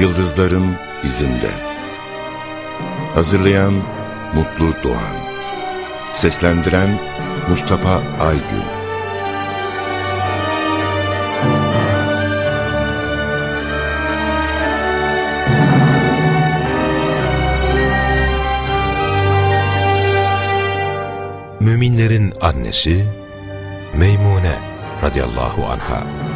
Yıldızların izinde. Hazırlayan Mutlu Doğan. Seslendiren Mustafa Aygün. Müminlerin annesi Meymune radıyallahu anha.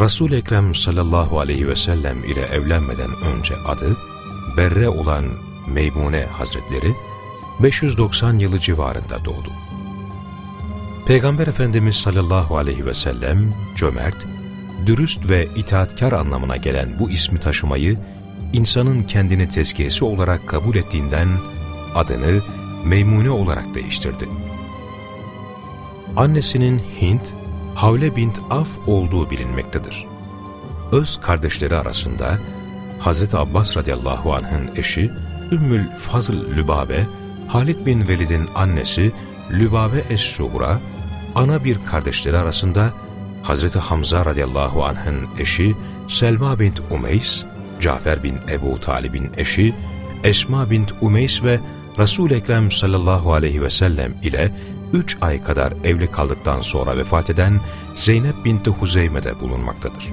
Resul-i Ekrem sallallahu aleyhi ve sellem ile evlenmeden önce adı Berre olan Meymune Hazretleri 590 yılı civarında doğdu. Peygamber Efendimiz sallallahu aleyhi ve sellem cömert, dürüst ve itaatkar anlamına gelen bu ismi taşımayı insanın kendini tezkiyesi olarak kabul ettiğinden adını Meymune olarak değiştirdi. Annesinin Hint, Havle bint Af olduğu bilinmektedir. Öz kardeşleri arasında Hz. Abbas radıyallahu anh'ın eşi Ümmül Fazıl Lübabe, Halid bin Velid'in annesi Lübabe Es-Suğra, ana bir kardeşleri arasında Hz. Hamza radıyallahu anh'ın eşi Selma bint Umeys, Cafer bin Ebu Talib'in eşi Esma bint Umeys ve Resul-i Ekrem sallallahu aleyhi ve sellem ile üç ay kadar evli kaldıktan sonra vefat eden Zeynep binti Huzeyme'de bulunmaktadır.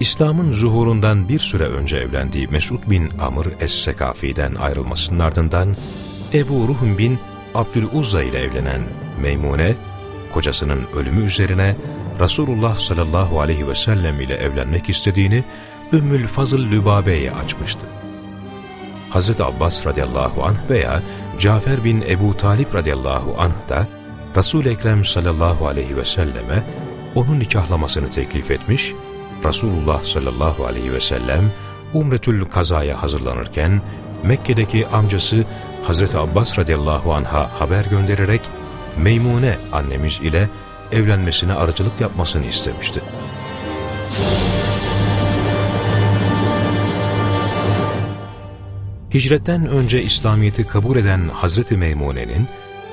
İslam'ın zuhurundan bir süre önce evlendiği Mesud bin Amr Es-Sekafi'den ayrılmasının ardından Ebu Ruhum bin Abdüluzza ile evlenen Meymune, kocasının ölümü üzerine Resulullah sallallahu aleyhi ve sellem ile evlenmek istediğini Ümmül Fazıl Lübabe'ye açmıştı. Hz. Abbas radıyallahu anh veya Cafer bin Ebu Talip radıyallahu anh da Resul-i Ekrem sallallahu aleyhi ve selleme onun nikahlamasını teklif etmiş, Resulullah sallallahu aleyhi ve sellem Umretül Kaza'ya hazırlanırken Mekke'deki amcası Hz. Abbas radıyallahu anh'a haber göndererek Meymune annemiz ile evlenmesine aracılık yapmasını istemişti. Hicretten önce İslamiyet'i kabul eden Hazreti Meymune'nin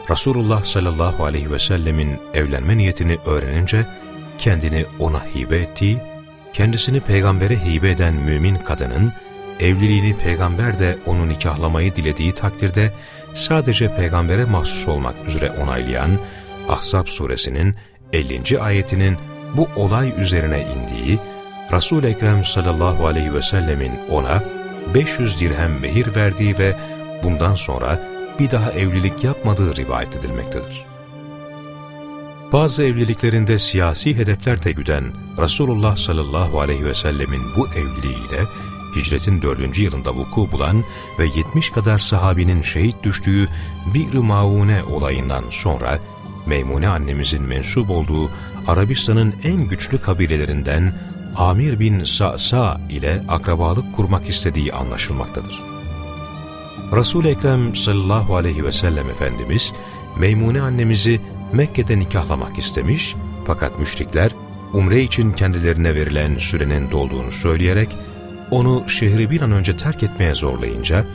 Resulullah sallallahu aleyhi ve sellemin evlenme niyetini öğrenince kendini ona hibe ettiği, kendisini peygambere hibe eden mümin kadının evliliğini peygamber de onu nikahlamayı dilediği takdirde sadece peygambere mahsus olmak üzere onaylayan Ahzab suresinin 50. ayetinin bu olay üzerine indiği, Resul-i Ekrem sallallahu aleyhi ve sellemin ona 500 dirhem mehir verdiği ve bundan sonra bir daha evlilik yapmadığı rivayet edilmektedir. Bazı evliliklerinde siyasi hedefler de güden Resulullah sallallahu aleyhi ve sellemin bu evliliğiyle hicretin dördüncü yılında vuku bulan ve 70 kadar sahabinin şehit düştüğü Bir Maune olayından sonra Meymune annemizin mensup olduğu Arabistan'ın en güçlü kabilelerinden Amir bin Sa'sa ile akrabalık kurmak istediği anlaşılmaktadır. Resul-i Ekrem sallallahu aleyhi ve sellem Efendimiz Meymune annemizi Mekke'de nikahlamak istemiş fakat müşrikler umre için kendilerine verilen sürenin dolduğunu söyleyerek onu şehri bir an önce terk etmeye zorlayınca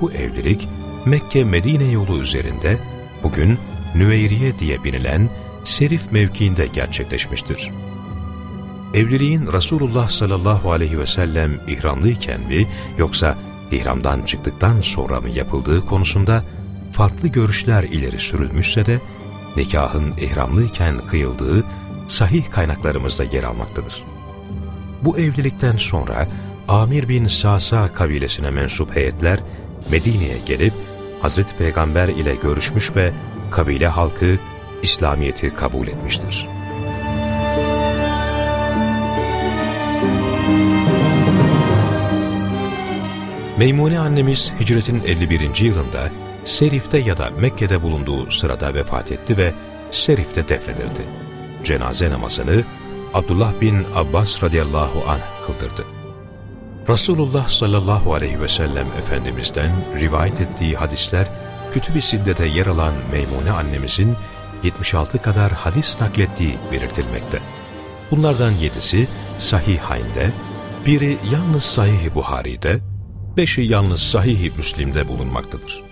bu evlilik Mekke-Medine yolu üzerinde bugün Nüveyriye diye bilinen Serif mevkiinde gerçekleşmiştir. Evliliğin Resulullah sallallahu aleyhi ve sellem ihramlıyken mi yoksa ihramdan çıktıktan sonra mı yapıldığı konusunda farklı görüşler ileri sürülmüşse de nikahın ihramlıyken kıyıldığı sahih kaynaklarımızda yer almaktadır. Bu evlilikten sonra Amir bin Sasa kabilesine mensup heyetler Medine'ye gelip Hazreti Peygamber ile görüşmüş ve kabile halkı İslamiyet'i kabul etmiştir. Meymune annemiz hicretin 51. yılında Serif'te ya da Mekke'de bulunduğu sırada vefat etti ve Serif'te defnedildi. Cenaze namazını Abdullah bin Abbas radıyallahu anh kıldırdı. Resulullah sallallahu aleyhi ve sellem Efendimiz'den rivayet ettiği hadisler Kütüb-i Sidde'de yer alan Meymune annemizin 76 kadar hadis naklettiği belirtilmekte. Bunlardan yedisi Sahih Hayn'de, biri yalnız Sahih Buhari'de, beşi yalnız Sahih-i Müslim'de bulunmaktadır.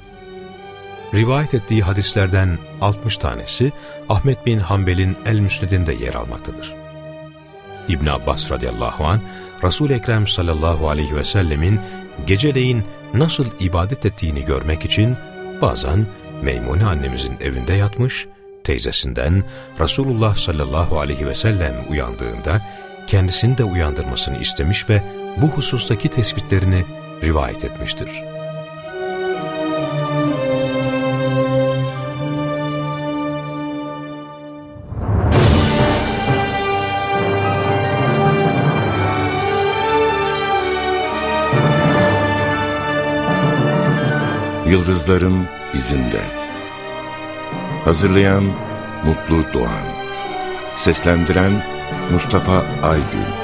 Rivayet ettiği hadislerden 60 tanesi Ahmet bin Hanbel'in El-Müsned'inde yer almaktadır. İbn Abbas radıyallahu an Resul Ekrem sallallahu aleyhi ve sellemin geceleyin nasıl ibadet ettiğini görmek için bazen Meymune annemizin evinde yatmış, teyzesinden Resulullah sallallahu aleyhi ve sellem uyandığında kendisini de uyandırmasını istemiş ve bu husustaki tespitlerini rivayet etmiştir. Yıldızların izinde. Hazırlayan Mutlu Doğan. Seslendiren Mustafa Aygül